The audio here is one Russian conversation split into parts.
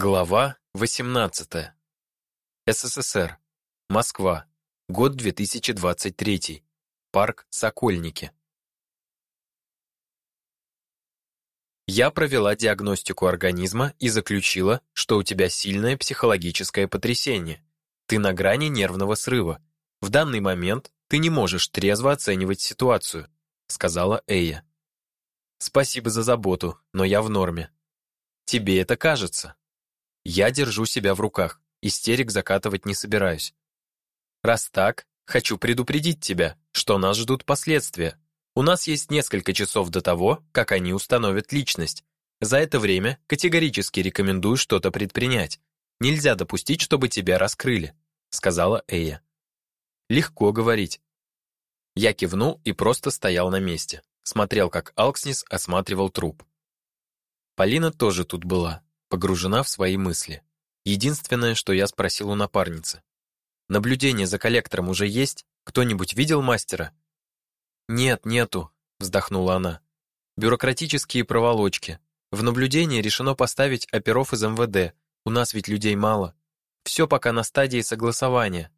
Глава 18. СССР. Москва. Год 2023. Парк Сокольники. Я провела диагностику организма и заключила, что у тебя сильное психологическое потрясение. Ты на грани нервного срыва. В данный момент ты не можешь трезво оценивать ситуацию, сказала Эя. Спасибо за заботу, но я в норме. Тебе это кажется? Я держу себя в руках, истерик закатывать не собираюсь. Раз так, хочу предупредить тебя, что нас ждут последствия. У нас есть несколько часов до того, как они установят личность. За это время категорически рекомендую что-то предпринять. Нельзя допустить, чтобы тебя раскрыли, сказала Эя. Легко говорить. Я кивнул и просто стоял на месте, смотрел, как Алкснис осматривал труп. Полина тоже тут была, погружена в свои мысли. Единственное, что я спросил у напарницы. «Наблюдение за коллектором уже есть? Кто-нибудь видел мастера?» «Нет, нету», — вздохнула она. «Бюрократические проволочки. В наблюдение решено поставить оперов из МВД. У нас ведь людей мало. Все пока на стадии согласования».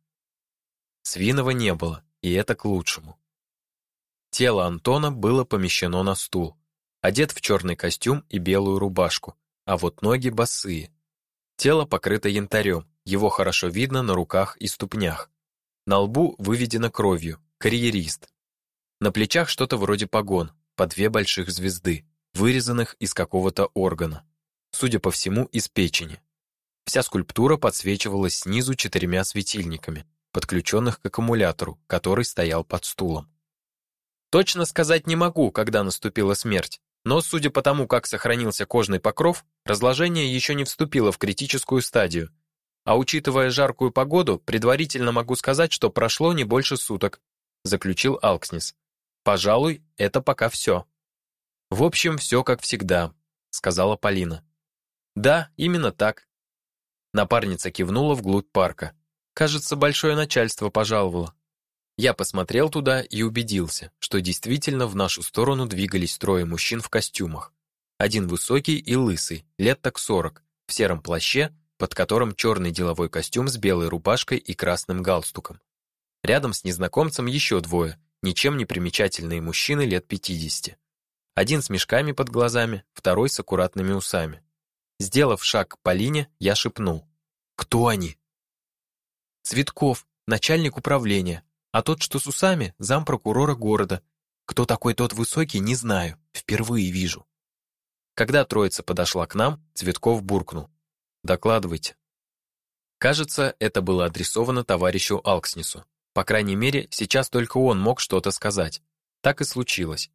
Свинова не было, и это к лучшему. Тело Антона было помещено на стул, одет в черный костюм и белую рубашку, а вот ноги босые. Тело покрыто янтарем, его хорошо видно на руках и ступнях. На лбу выведено кровью, карьерист. На плечах что-то вроде погон, по две больших звезды, вырезанных из какого-то органа. Судя по всему, из печени. Вся скульптура подсвечивалась снизу четырьмя светильниками, подключенных к аккумулятору, который стоял под стулом. Точно сказать не могу, когда наступила смерть, но, судя по тому, как сохранился кожный покров, разложение еще не вступило в критическую стадию. А учитывая жаркую погоду, предварительно могу сказать, что прошло не больше суток, заключил Алкснис. Пожалуй, это пока все. В общем, все как всегда, сказала Полина. Да, именно так. Напарница кивнула вглубь парка. Кажется, большое начальство пожаловало. Я посмотрел туда и убедился, что действительно в нашу сторону двигались трое мужчин в костюмах. Один высокий и лысый, лет так сорок, в сером плаще, под которым черный деловой костюм с белой рубашкой и красным галстуком. Рядом с незнакомцем еще двое, ничем не примечательные мужчины лет 50. Один с мешками под глазами, второй с аккуратными усами. Сделав шаг к Полине, я шепнул. «Кто они?» «Цветков, начальник управления, а тот, что с усами, зампрокурора города. Кто такой тот высокий, не знаю, впервые вижу. Когда троица подошла к нам, Цветков буркнул. «Докладывайте». Кажется, это было адресовано товарищу Алкснису. По крайней мере, сейчас только он мог что-то сказать. Так и случилось.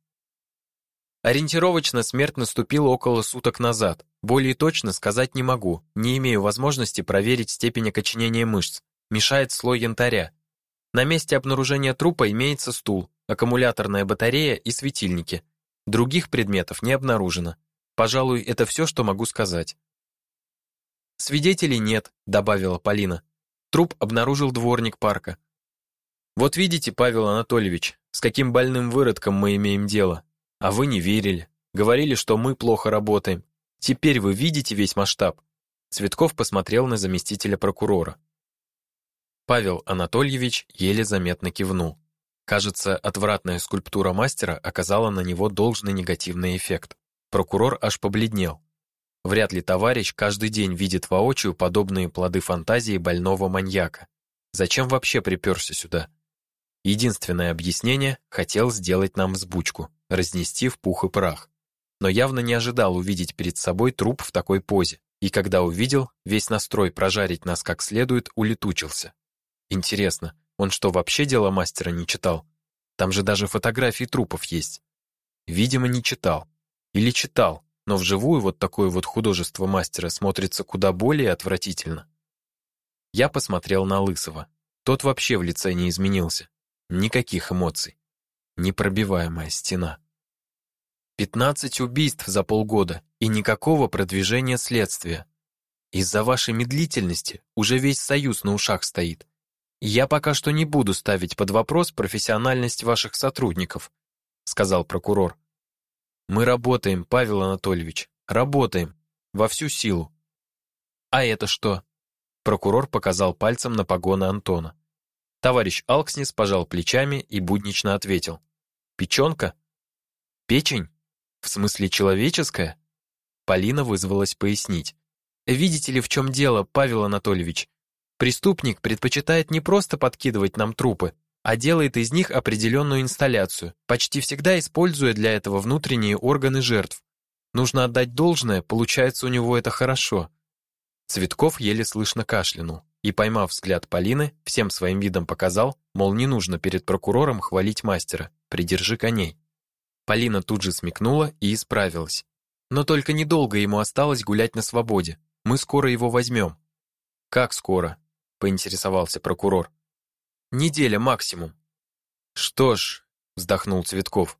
Ориентировочно смерть наступила около суток назад. Более точно сказать не могу, не имею возможности проверить степень окоченения мышц. Мешает слой янтаря, на месте обнаружения трупа имеется стул, аккумуляторная батарея и светильники. Других предметов не обнаружено. Пожалуй, это все, что могу сказать. Свидетелей нет, добавила Полина. Труп обнаружил дворник парка. Вот видите, Павел Анатольевич, с каким больным выродком мы имеем дело. А вы не верили. Говорили, что мы плохо работаем. Теперь вы видите весь масштаб. Цветков посмотрел на заместителя прокурора. Павел Анатольевич еле заметно кивнул. Кажется, отвратная скульптура мастера оказала на него должный негативный эффект. Прокурор аж побледнел. Вряд ли товарищ каждый день видит воочию подобные плоды фантазии больного маньяка. Зачем вообще приперся сюда? Единственное объяснение – хотел сделать нам взбучку, разнести в пух и прах. Но явно не ожидал увидеть перед собой труп в такой позе. И когда увидел, весь настрой прожарить нас как следует улетучился. Интересно, он что, вообще дело мастера не читал? Там же даже фотографии трупов есть. Видимо, не читал. Или читал, но вживую вот такое вот художество мастера смотрится куда более отвратительно. Я посмотрел на Лысого. Тот вообще в лице не изменился. Никаких эмоций. Непробиваемая стена. Пятнадцать убийств за полгода и никакого продвижения следствия. Из-за вашей медлительности уже весь союз на ушах стоит. «Я пока что не буду ставить под вопрос профессиональность ваших сотрудников», сказал прокурор. «Мы работаем, Павел Анатольевич, работаем, во всю силу. А это что? Прокурор показал пальцем на погоны Антона. Товарищ Алкснис пожал плечами и буднично ответил: "Печёнка? Печень? В смысле человеческая?" Полина вызвалась пояснить. "Видите ли, в чем дело, Павел Анатольевич? Преступник предпочитает не просто подкидывать нам трупы, а делает из них определенную инсталляцию, почти всегда используя для этого внутренние органы жертв. Нужно отдать должное, получается у него это хорошо. Цветков еле слышно кашлянул и, поймав взгляд Полины, всем своим видом показал, мол, не нужно перед прокурором хвалить мастера, придержи коней. Полина тут же смекнула и исправилась. Но только недолго ему осталось гулять на свободе. Мы скоро его возьмем». Как скоро? Поинтересовался прокурор. Неделя максимум. Что ж, вздохнул Цветков.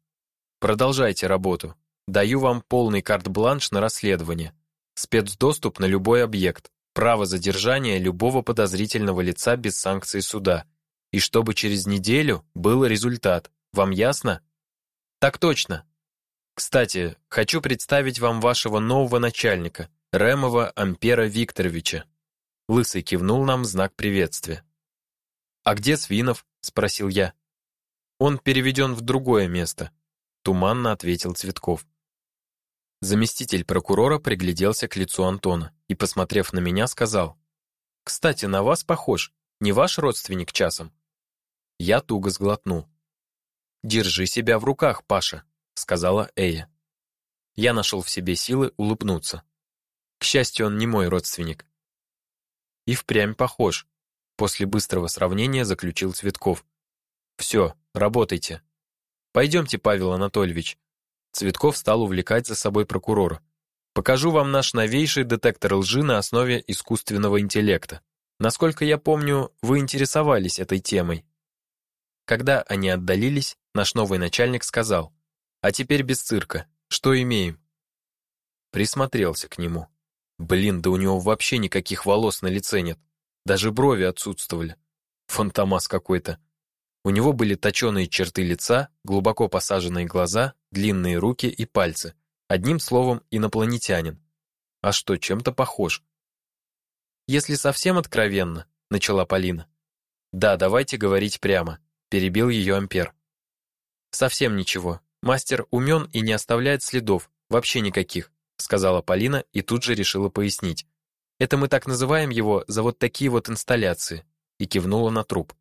Продолжайте работу. Даю вам полный карт-бланш на расследование спецдоступ на любой объект, право задержания любого подозрительного лица без санкции суда. И чтобы через неделю был результат. Вам ясно? Так точно. Кстати, хочу представить вам вашего нового начальника, Ремова Ампера Викторовича. Лысый кивнул нам в знак приветствия. А где Свинов? спросил я. Он переведен в другое место, туманно ответил Цветков. Заместитель прокурора пригляделся к лицу Антона и, посмотрев на меня, сказал: "Кстати, на вас похож. Не ваш родственник часом?" Я туго сглотнул. "Держи себя в руках, Паша", сказала Эя. Я нашел в себе силы улыбнуться. К счастью, он не мой родственник. И впрямь похож. После быстрого сравнения заключил Цветков. «Все, работайте. Пойдемте, Павел Анатольевич, Цветков стал увлекать за собой прокурора. Покажу вам наш новейший детектор лжи на основе искусственного интеллекта. Насколько я помню, вы интересовались этой темой. Когда они отдалились, наш новый начальник сказал: "А теперь без цирка. Что имеем?" Присмотрелся к нему. Блин, да у него вообще никаких волос на лице нет. Даже брови отсутствовали. Фантомас какой-то. У него были точеные черты лица, глубоко посаженные глаза, длинные руки и пальцы. Одним словом, инопланетянин. А что, чем-то похож. Если совсем откровенно, начала Полина. Да, давайте говорить прямо, перебил ее Ампер. Совсем ничего. Мастер умен и не оставляет следов, вообще никаких, сказала Полина и тут же решила пояснить. Это мы так называем его за вот такие вот инсталляции, и кивнула на труп.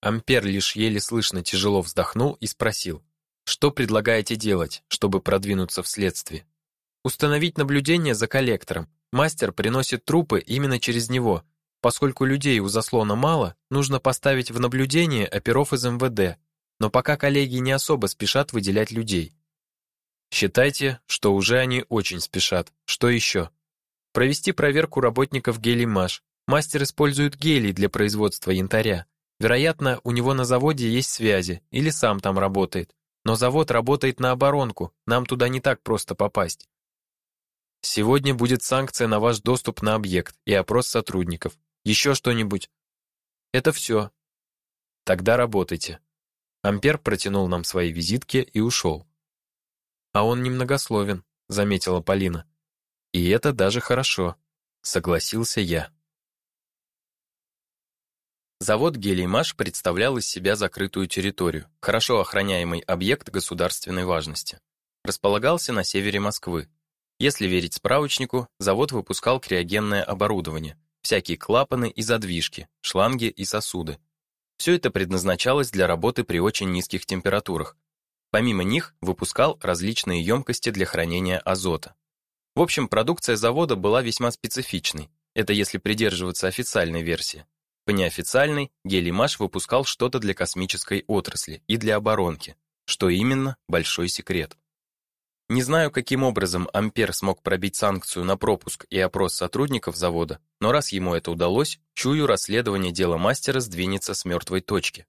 Ампер лишь еле слышно тяжело вздохнул и спросил: "Что предлагаете делать, чтобы продвинуться в следствии?" "Установить наблюдение за коллектором. Мастер приносит трупы именно через него. Поскольку людей у заслона мало, нужно поставить в наблюдение оперов из МВД. Но пока коллеги не особо спешат выделять людей. Считайте, что уже они очень спешат. Что еще? Провести проверку работников гелий-маш. Мастер использует гелий для производства янтаря. Вероятно, у него на заводе есть связи или сам там работает. Но завод работает на оборонку, нам туда не так просто попасть. Сегодня будет санкция на ваш доступ на объект и опрос сотрудников. Еще что-нибудь? Это все. Тогда работайте. Ампер протянул нам свои визитки и ушел. А он немногословен, заметила Полина. И это даже хорошо, согласился я. Завод «Гелиймаш» представлял из себя закрытую территорию, хорошо охраняемый объект государственной важности. Располагался на севере Москвы. Если верить справочнику, завод выпускал криогенное оборудование, всякие клапаны и задвижки, шланги и сосуды. Все это предназначалось для работы при очень низких температурах. Помимо них, выпускал различные емкости для хранения азота. В общем, продукция завода была весьма специфичной. Это если придерживаться официальной версии. По неофициальной, Гелимаш выпускал что-то для космической отрасли и для оборонки. Что именно большой секрет. Не знаю, каким образом Ампер смог пробить санкцию на пропуск и опрос сотрудников завода, но раз ему это удалось, чую, расследование дела мастера сдвинется с мертвой точки.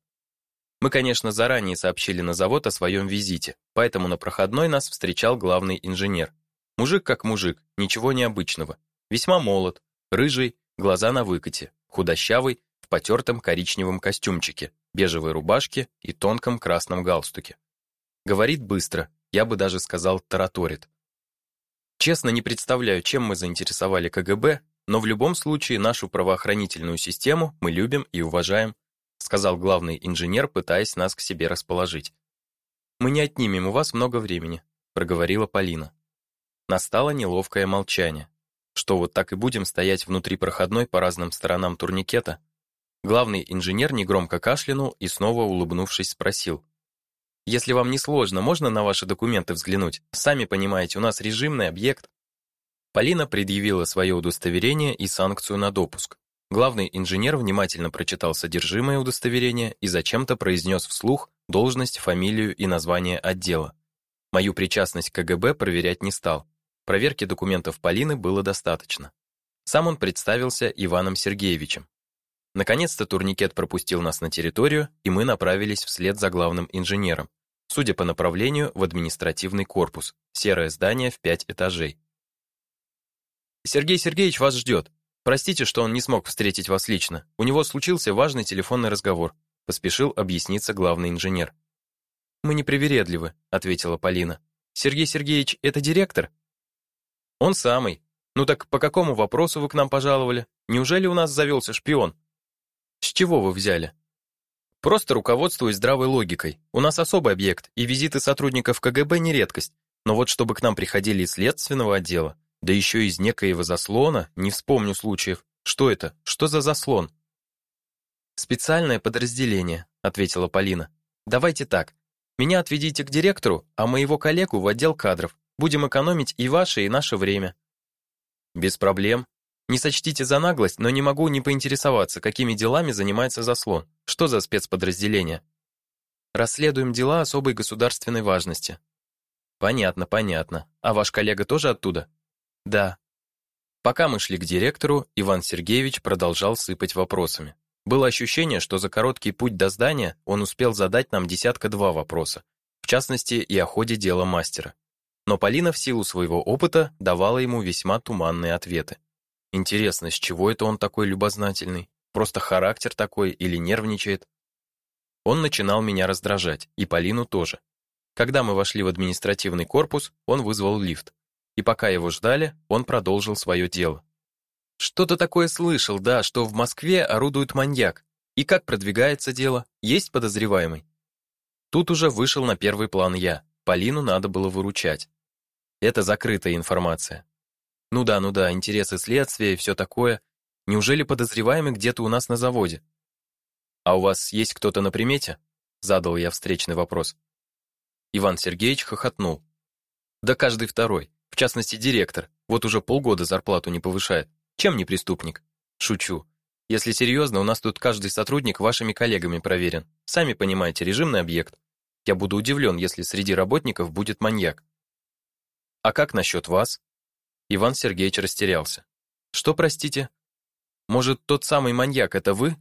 Мы, конечно, заранее сообщили на завод о своем визите, поэтому на проходной нас встречал главный инженер. Мужик как мужик, ничего необычного. Весьма молод, рыжий, глаза на выкате, худощавый, в потертом коричневом костюмчике, бежевой рубашке и тонком красном галстуке. Говорит быстро, я бы даже сказал тараторит. Честно не представляю, чем мы заинтересовали КГБ, но в любом случае нашу правоохранительную систему мы любим и уважаем, сказал главный инженер, пытаясь нас к себе расположить. Мы не отнимем у вас много времени, проговорила Полина. Настало неловкое молчание. Что вот так и будем стоять внутри проходной по разным сторонам турникета? Главный инженер негромко кашлянул и снова улыбнувшись спросил: "Если вам не сложно, можно на ваши документы взглянуть? Сами понимаете, у нас режимный объект". Полина предъявила свое удостоверение и санкцию на допуск. Главный инженер внимательно прочитал содержимое удостоверения и зачем-то произнес вслух должность, фамилию и название отдела. Мою причастность к КГБ проверять не стал. Проверки документов Полины было достаточно. Сам он представился Иваном Сергеевичем. Наконец-то турникет пропустил нас на территорию, и мы направились вслед за главным инженером. Судя по направлению, в административный корпус. Серое здание в пять этажей. Сергей Сергеевич вас ждет. Простите, что он не смог встретить вас лично. У него случился важный телефонный разговор, поспешил объясниться главный инженер. Мы не привередливы, ответила Полина. Сергей Сергеевич это директор? Он самый. Ну так по какому вопросу вы к нам пожаловали? Неужели у нас завелся шпион? С чего вы взяли? Просто руководствуюсь здравой логикой. У нас особый объект, и визиты сотрудников КГБ не редкость. Но вот чтобы к нам приходили из следственного отдела, да еще из некоего заслона, не вспомню случаев. Что это? Что за заслон? Специальное подразделение, ответила Полина. Давайте так. Меня отведите к директору, а моего коллегу в отдел кадров. Будем экономить и ваше, и наше время. Без проблем, не сочтите за наглость, но не могу не поинтересоваться, какими делами занимается заслон. Что за спецподразделение? Расследуем дела особой государственной важности. Понятно, понятно. А ваш коллега тоже оттуда? Да. Пока мы шли к директору, Иван Сергеевич продолжал сыпать вопросами. Было ощущение, что за короткий путь до здания он успел задать нам десятка-два вопроса, в частности, и о ходе дела мастера. Но Полина в силу своего опыта давала ему весьма туманные ответы. Интересно, с чего это он такой любознательный? Просто характер такой или нервничает? Он начинал меня раздражать, и Полину тоже. Когда мы вошли в административный корпус, он вызвал лифт. И пока его ждали, он продолжил свое дело. Что-то такое слышал, да, что в Москве орудует маньяк. И как продвигается дело? Есть подозреваемый? Тут уже вышел на первый план я. Полину надо было выручать. Это закрытая информация. Ну да, ну да, интересы следствия и все такое. Неужели подозреваемый где-то у нас на заводе? А у вас есть кто-то на примете? задал я встречный вопрос. Иван Сергеевич хохотнул. Да каждый второй, в частности, директор. Вот уже полгода зарплату не повышает. Чем не преступник? Шучу. Если серьезно, у нас тут каждый сотрудник вашими коллегами проверен. Сами понимаете, режимный объект. Я буду удивлен, если среди работников будет маньяк. А как насчет вас? Иван Сергеевич растерялся. Что, простите? Может, тот самый маньяк это вы?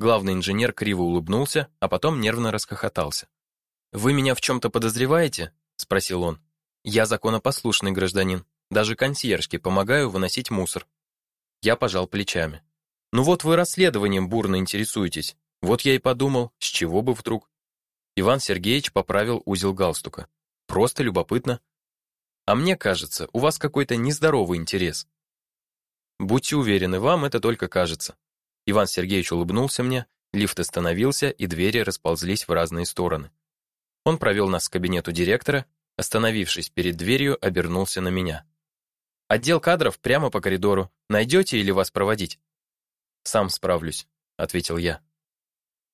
Главный инженер криво улыбнулся, а потом нервно расхохотался. Вы меня в чем то подозреваете? спросил он. Я законопослушный гражданин. Даже консьержке помогаю выносить мусор. Я пожал плечами. Ну вот вы расследованием бурно интересуетесь. Вот я и подумал, с чего бы вдруг. Иван Сергеевич поправил узел галстука. Просто любопытно. А мне кажется, у вас какой-то нездоровый интерес. Будьте уверены, вам это только кажется. Иван Сергеевич улыбнулся мне, лифт остановился, и двери расползлись в разные стороны. Он провел нас к кабинету директора, остановившись перед дверью, обернулся на меня. Отдел кадров прямо по коридору. Найдете или вас проводить? Сам справлюсь, ответил я.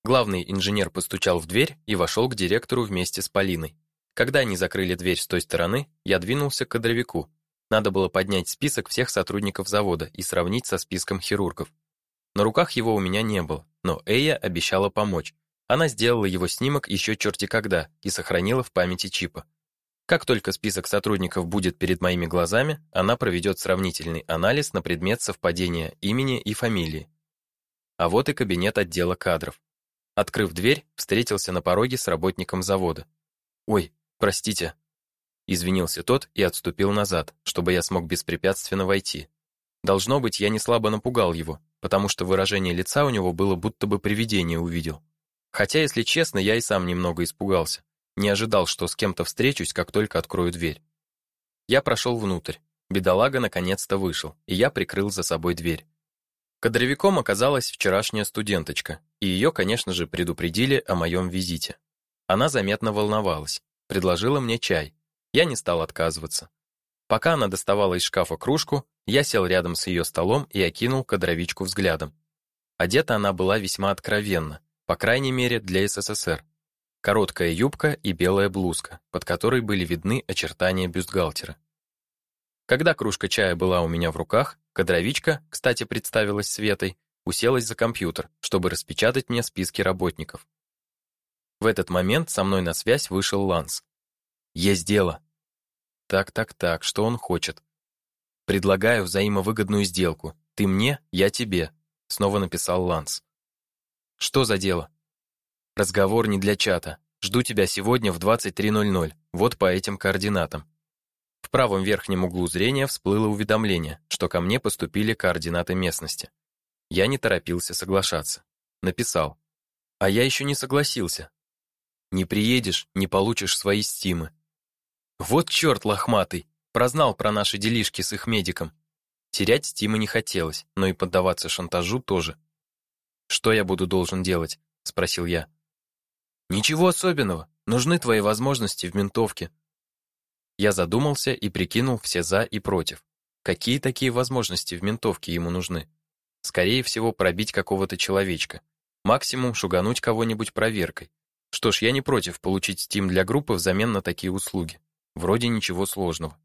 Главный инженер постучал в дверь и вошел к директору вместе с Полиной. Когда они закрыли дверь с той стороны, я двинулся к кадровику. Надо было поднять список всех сотрудников завода и сравнить со списком хирургов. На руках его у меня не было, но Эя обещала помочь. Она сделала его снимок еще черти когда и сохранила в памяти чипа. Как только список сотрудников будет перед моими глазами, она проведет сравнительный анализ на предмет совпадения имени и фамилии. А вот и кабинет отдела кадров. Открыв дверь, встретился на пороге с работником завода. Ой, Простите, извинился тот и отступил назад, чтобы я смог беспрепятственно войти. Должно быть, я не слабо напугал его, потому что выражение лица у него было будто бы привидение увидел. Хотя, если честно, я и сам немного испугался. Не ожидал, что с кем-то встречусь, как только открою дверь. Я прошел внутрь. Бедолага наконец-то вышел, и я прикрыл за собой дверь. Кадровиком оказалась вчерашняя студенточка, и ее, конечно же, предупредили о моем визите. Она заметно волновалась, предложила мне чай. Я не стал отказываться. Пока она доставала из шкафа кружку, я сел рядом с ее столом и окинул кадровичку взглядом. Одета она была весьма откровенно, по крайней мере, для СССР. Короткая юбка и белая блузка, под которой были видны очертания бюстгальтера. Когда кружка чая была у меня в руках, кадровичка, кстати, представилась Светой, уселась за компьютер, чтобы распечатать мне списки работников. В этот момент со мной на связь вышел Ланс. Есть дело. Так, так, так, что он хочет? Предлагаю взаимовыгодную сделку. Ты мне, я тебе, снова написал Ланс. Что за дело? Разговор не для чата. Жду тебя сегодня в 23:00. Вот по этим координатам. В правом верхнем углу зрения всплыло уведомление, что ко мне поступили координаты местности. Я не торопился соглашаться. Написал: "А я еще не согласился. Не приедешь, не получишь свои стимы". Вот черт лохматый, прознал про наши делишки с их медиком. Терять стимы не хотелось, но и поддаваться шантажу тоже. Что я буду должен делать? спросил я. Ничего особенного. Нужны твои возможности в ментовке. Я задумался и прикинул все за и против. Какие такие возможности в ментовке ему нужны? Скорее всего, пробить какого-то человечка. Максимум шугануть кого-нибудь проверкой. Что ж, я не против получить Steam для группы взамен на такие услуги. Вроде ничего сложного.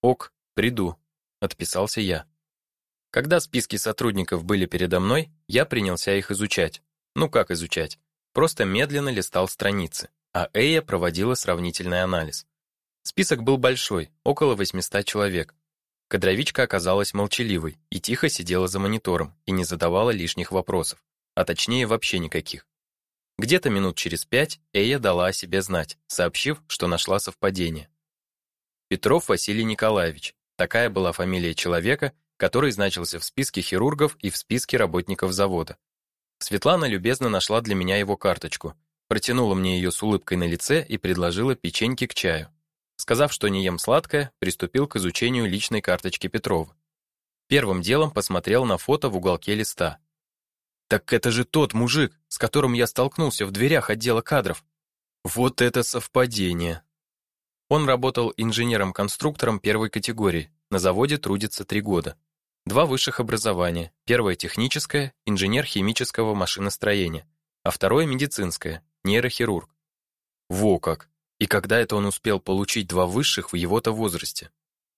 Ок, приду, отписался я. Когда списки сотрудников были передо мной, я принялся их изучать. Ну как изучать? Просто медленно листал страницы, а Эя проводила сравнительный анализ. Список был большой, около 800 человек. Кадровичка оказалась молчаливой и тихо сидела за монитором и не задавала лишних вопросов, а точнее вообще никаких. Где-то минут через пять Эя дала о себе знать, сообщив, что нашла совпадение. Петров Василий Николаевич. Такая была фамилия человека, который значился в списке хирургов и в списке работников завода. Светлана любезно нашла для меня его карточку, протянула мне ее с улыбкой на лице и предложила печеньки к чаю. Сказав, что не ем сладкое, приступил к изучению личной карточки Петрова. Первым делом посмотрел на фото в уголке листа. Так это же тот мужик, с которым я столкнулся в дверях отдела кадров. Вот это совпадение. Он работал инженером-конструктором первой категории. На заводе трудится три года. Два высших образования. Первое техническое, инженер химического машиностроения, а второе медицинское, нейрохирург. Во как. И когда это он успел получить два высших в его-то возрасте?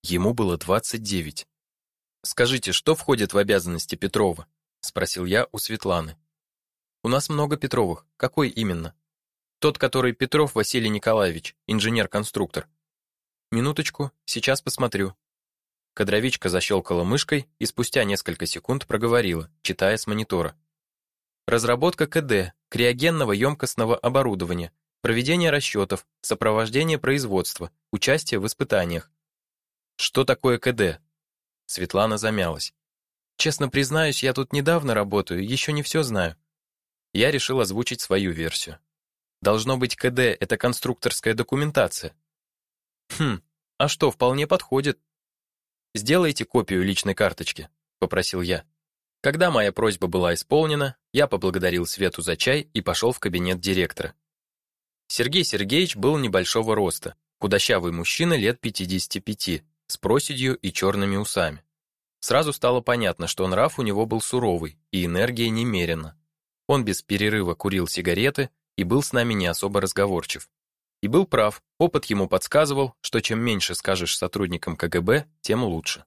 Ему было 29. Скажите, что входит в обязанности Петрова? спросил я у Светланы. У нас много Петровых. Какой именно? Тот, который Петров Василий Николаевич, инженер-конструктор. Минуточку, сейчас посмотрю. Кадровичка защелкала мышкой и спустя несколько секунд проговорила, читая с монитора. Разработка КД, криогенного емкостного оборудования, проведение расчетов, сопровождение производства, участие в испытаниях. Что такое КД? Светлана замялась. Честно признаюсь, я тут недавно работаю, еще не все знаю. Я решил озвучить свою версию. Должно быть, КД это конструкторская документация. Хм, а что, вполне подходит. Сделайте копию личной карточки, попросил я. Когда моя просьба была исполнена, я поблагодарил Свету за чай и пошел в кабинет директора. Сергей Сергеевич был небольшого роста, худощавый мужчина лет 55, с проседью и черными усами. Сразу стало понятно, что нрав у него был суровый и энергия немерена. Он без перерыва курил сигареты и был с нами не особо разговорчив. И был прав, опыт ему подсказывал, что чем меньше скажешь сотрудникам КГБ, тем лучше.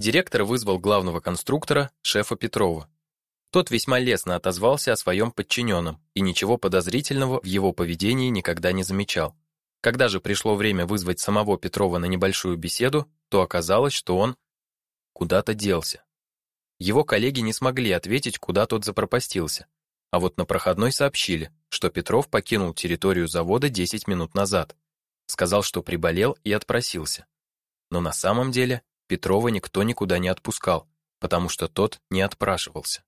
Директор вызвал главного конструктора, шефа Петрова, тот весьма лестно отозвался о своем подчиненном и ничего подозрительного в его поведении никогда не замечал. Когда же пришло время вызвать самого Петрова на небольшую беседу, то оказалось, что он куда-то делся. Его коллеги не смогли ответить, куда тот запропастился. А вот на проходной сообщили, что Петров покинул территорию завода 10 минут назад. Сказал, что приболел и отпросился. Но на самом деле Петрова никто никуда не отпускал, потому что тот не отпрашивался.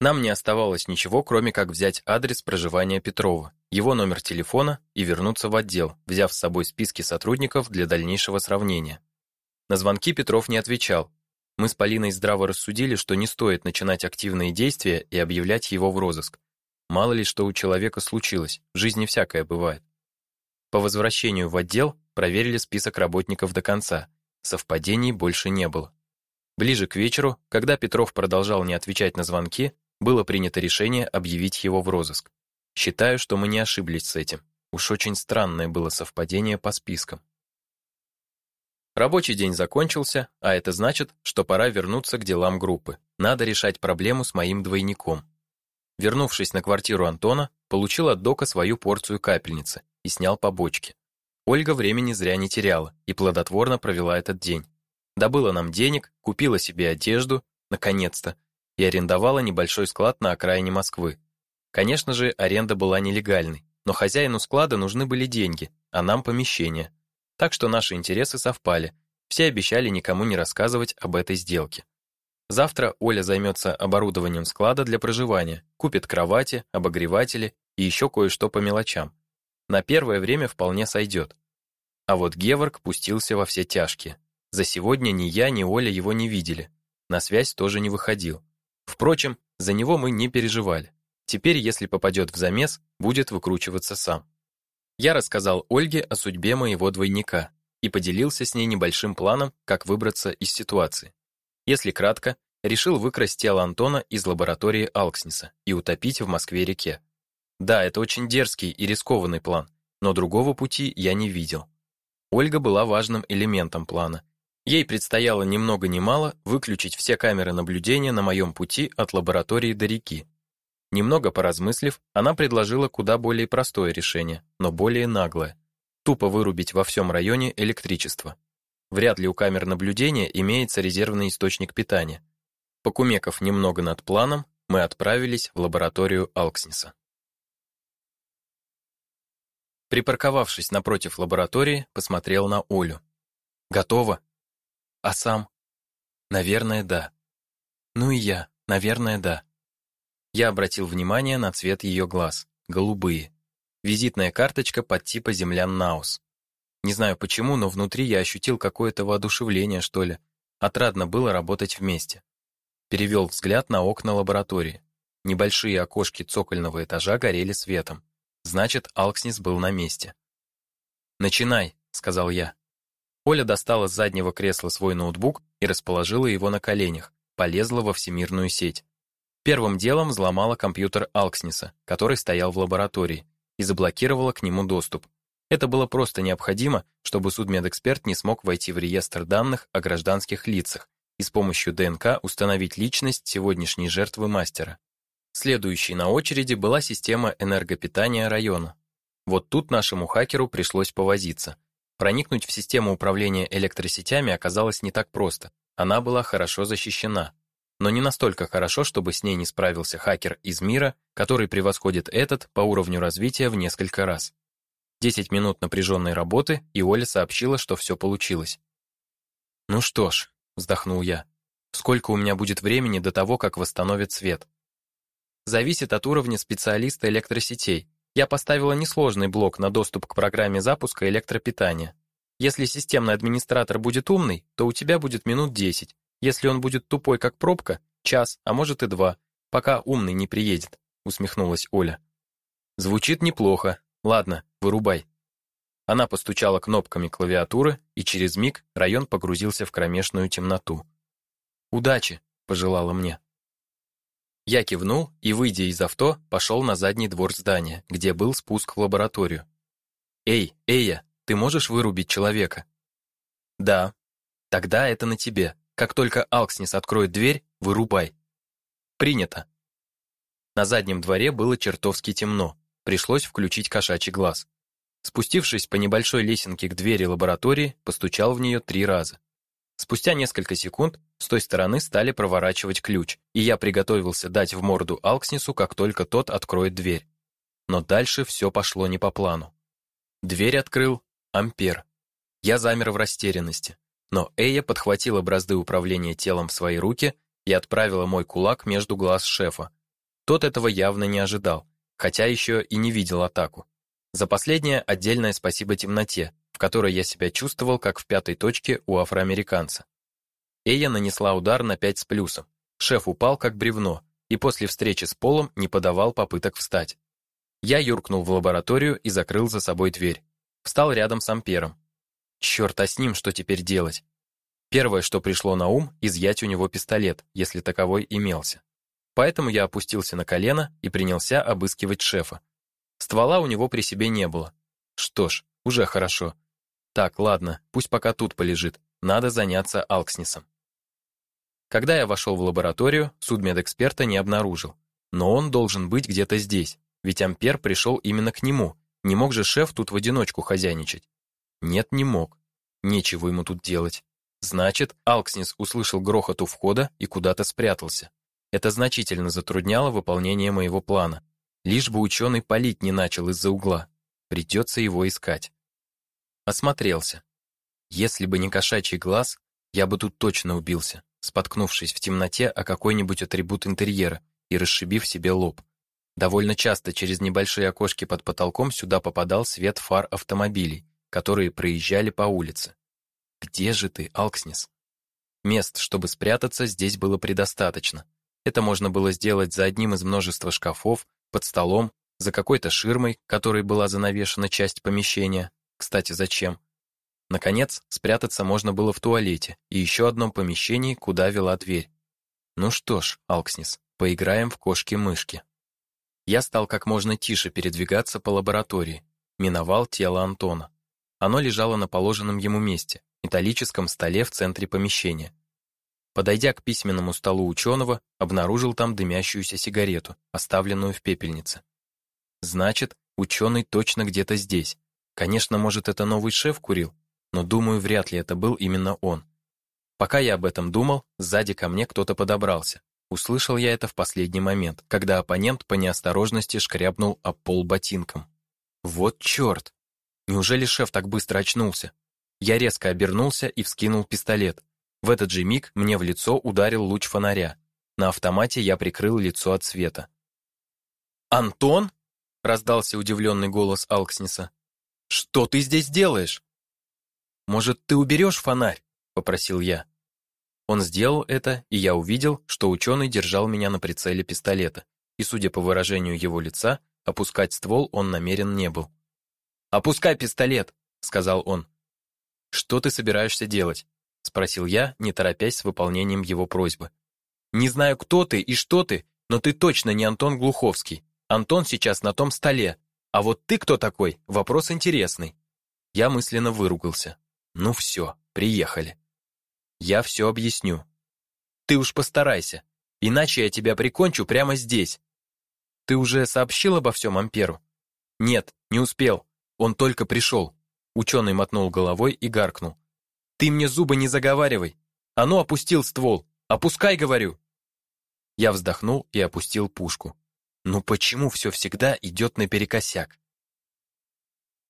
Нам не оставалось ничего, кроме как взять адрес проживания Петрова, его номер телефона и вернуться в отдел, взяв с собой списки сотрудников для дальнейшего сравнения. На звонки Петров не отвечал. Мы с Полиной здраво рассудили, что не стоит начинать активные действия и объявлять его в розыск. Мало ли что у человека случилось, в жизни всякое бывает. По возвращению в отдел проверили список работников до конца. Совпадений больше не было. Ближе к вечеру, когда Петров продолжал не отвечать на звонки, было принято решение объявить его в розыск. Считаю, что мы не ошиблись с этим. Уж очень странное было совпадение по спискам. Рабочий день закончился, а это значит, что пора вернуться к делам группы. Надо решать проблему с моим двойником. Вернувшись на квартиру Антона, получил от Дока свою порцию капельницы и снял побочки. Ольга времени зря не теряла и плодотворно провела этот день. Добыла нам денег, купила себе одежду, наконец-то, и арендовала небольшой склад на окраине Москвы. Конечно же, аренда была нелегальной, но хозяину склада нужны были деньги, а нам помещение. Так что наши интересы совпали. Все обещали никому не рассказывать об этой сделке. Завтра Оля займется оборудованием склада для проживания, купит кровати, обогреватели и еще кое-что по мелочам. На первое время вполне сойдет. А вот Геворг пустился во все тяжкие. За сегодня ни я, ни Оля его не видели. На связь тоже не выходил. Впрочем, за него мы не переживали. Теперь, если попадет в замес, будет выкручиваться сам. Я рассказал Ольге о судьбе моего двойника и поделился с ней небольшим планом, как выбраться из ситуации. Если кратко, решил выкрасть тело Антона из лаборатории Алкснеса и утопить в Москве-реке. Да, это очень дерзкий и рискованный план, но другого пути я не видел. Ольга была важным элементом плана. Ей предстояло ни много мало выключить все камеры наблюдения на моем пути от лаборатории до реки, Немного поразмыслив, она предложила куда более простое решение, но более наглое. Тупо вырубить во всем районе электричество. Вряд ли у камер наблюдения имеется резервный источник питания. Покумеков немного над планом, мы отправились в лабораторию Алкснеса. Припарковавшись напротив лаборатории, посмотрел на Олю. Готово? А сам? Наверное, да. Ну и я, наверное, да. Я обратил внимание на цвет ее глаз, голубые. Визитная карточка под типа землян Наус. Не знаю почему, но внутри я ощутил какое-то воодушевление, что ли. Отрадно было работать вместе. Перевел взгляд на окна лаборатории. Небольшие окошки цокольного этажа горели светом. Значит, Алкснис был на месте. «Начинай», — сказал я. Оля достала с заднего кресла свой ноутбук и расположила его на коленях, полезла во всемирную сеть. Первым делом взломала компьютер Алкснеса, который стоял в лаборатории, и заблокировала к нему доступ. Это было просто необходимо, чтобы судмедэксперт не смог войти в реестр данных о гражданских лицах и с помощью ДНК установить личность сегодняшней жертвы мастера. Следующей на очереди была система энергопитания района. Вот тут нашему хакеру пришлось повозиться. Проникнуть в систему управления электросетями оказалось не так просто. Она была хорошо защищена но не настолько хорошо, чтобы с ней не справился хакер из мира, который превосходит этот по уровню развития в несколько раз. 10 минут напряженной работы, и Оля сообщила, что все получилось. «Ну что ж», — вздохнул я, — «сколько у меня будет времени до того, как восстановит свет?» «Зависит от уровня специалиста электросетей. Я поставила несложный блок на доступ к программе запуска электропитания. Если системный администратор будет умный, то у тебя будет минут 10, если он будет тупой, как пробка, час, а может и два, пока умный не приедет, усмехнулась Оля. Звучит неплохо. Ладно, вырубай. Она постучала кнопками клавиатуры, и через миг район погрузился в кромешную темноту. Удачи, пожелала мне. Я кивнул и, выйдя из авто, пошел на задний двор здания, где был спуск в лабораторию. Эй, Эя, ты можешь вырубить человека? Да. Тогда это на тебе. Как только Алкснис откроет дверь, вырубай. Принято. На заднем дворе было чертовски темно. Пришлось включить кошачий глаз. Спустившись по небольшой лесенке к двери лаборатории, постучал в нее три раза. Спустя несколько секунд с той стороны стали проворачивать ключ, и я приготовился дать в морду Алкснису, как только тот откроет дверь. Но дальше все пошло не по плану. Дверь открыл Ампер. Я замер в растерянности. Но Эя подхватила бразды управления телом в свои руки и отправила мой кулак между глаз шефа. Тот этого явно не ожидал, хотя еще и не видел атаку. За последнее отдельное спасибо темноте, в которой я себя чувствовал как в пятой точке у афроамериканца. Эя нанесла удар на пять с плюсом. Шеф упал как бревно и после встречи с Полом не подавал попыток встать. Я юркнул в лабораторию и закрыл за собой дверь. Встал рядом с Ампером. Черт, а с ним что теперь делать? Первое, что пришло на ум, изъять у него пистолет, если таковой имелся. Поэтому я опустился на колено и принялся обыскивать шефа. Ствола у него при себе не было. Что ж, уже хорошо. Так, ладно, пусть пока тут полежит. Надо заняться Алкснисом. Когда я вошел в лабораторию, судмедэксперта не обнаружил. Но он должен быть где-то здесь, ведь Ампер пришел именно к нему. Не мог же шеф тут в одиночку хозяйничать. Нет, не мог. Нечего ему тут делать. Значит, Алкснис услышал грохот у входа и куда-то спрятался. Это значительно затрудняло выполнение моего плана. Лишь бы ученый палить не начал из-за угла. Придется его искать. Осмотрелся. Если бы не кошачий глаз, я бы тут точно убился, споткнувшись в темноте о какой-нибудь атрибут интерьера и расшибив себе лоб. Довольно часто через небольшие окошки под потолком сюда попадал свет фар автомобилей, которые проезжали по улице. Где же ты, Алкснис? Мест, чтобы спрятаться, здесь было предостаточно. Это можно было сделать за одним из множества шкафов, под столом, за какой-то ширмой, которой была занавешена часть помещения. Кстати, зачем? Наконец, спрятаться можно было в туалете и еще одном помещении, куда вела дверь. Ну что ж, Алкснис, поиграем в кошки-мышки. Я стал как можно тише передвигаться по лаборатории, миновал тело Антона. Оно лежало на положенном ему месте, металлическом столе в центре помещения. Подойдя к письменному столу ученого, обнаружил там дымящуюся сигарету, оставленную в пепельнице. Значит, ученый точно где-то здесь. Конечно, может, это новый шеф курил, но думаю, вряд ли это был именно он. Пока я об этом думал, сзади ко мне кто-то подобрался. Услышал я это в последний момент, когда оппонент по неосторожности шкрябнул об пол ботинком. Вот черт! Неужели шеф так быстро очнулся? Я резко обернулся и вскинул пистолет. В этот же миг мне в лицо ударил луч фонаря. На автомате я прикрыл лицо от света. «Антон?» — раздался удивленный голос Алкснеса. «Что ты здесь делаешь?» «Может, ты уберешь фонарь?» — попросил я. Он сделал это, и я увидел, что ученый держал меня на прицеле пистолета, и, судя по выражению его лица, опускать ствол он намерен не был. «Опускай пистолет!» — сказал он. «Что ты собираешься делать?» — спросил я, не торопясь с выполнением его просьбы. «Не знаю, кто ты и что ты, но ты точно не Антон Глуховский. Антон сейчас на том столе. А вот ты кто такой? Вопрос интересный». Я мысленно выругался. «Ну все, приехали». «Я все объясню». «Ты уж постарайся, иначе я тебя прикончу прямо здесь». «Ты уже сообщил обо всем Амперу?» «Нет, не успел. Он только пришел». Ученый мотнул головой и гаркнул. Ты мне зубы не заговаривай. А ну, опустил ствол. Опускай, говорю. Я вздохнул и опустил пушку. Ну почему все всегда идет наперекосяк?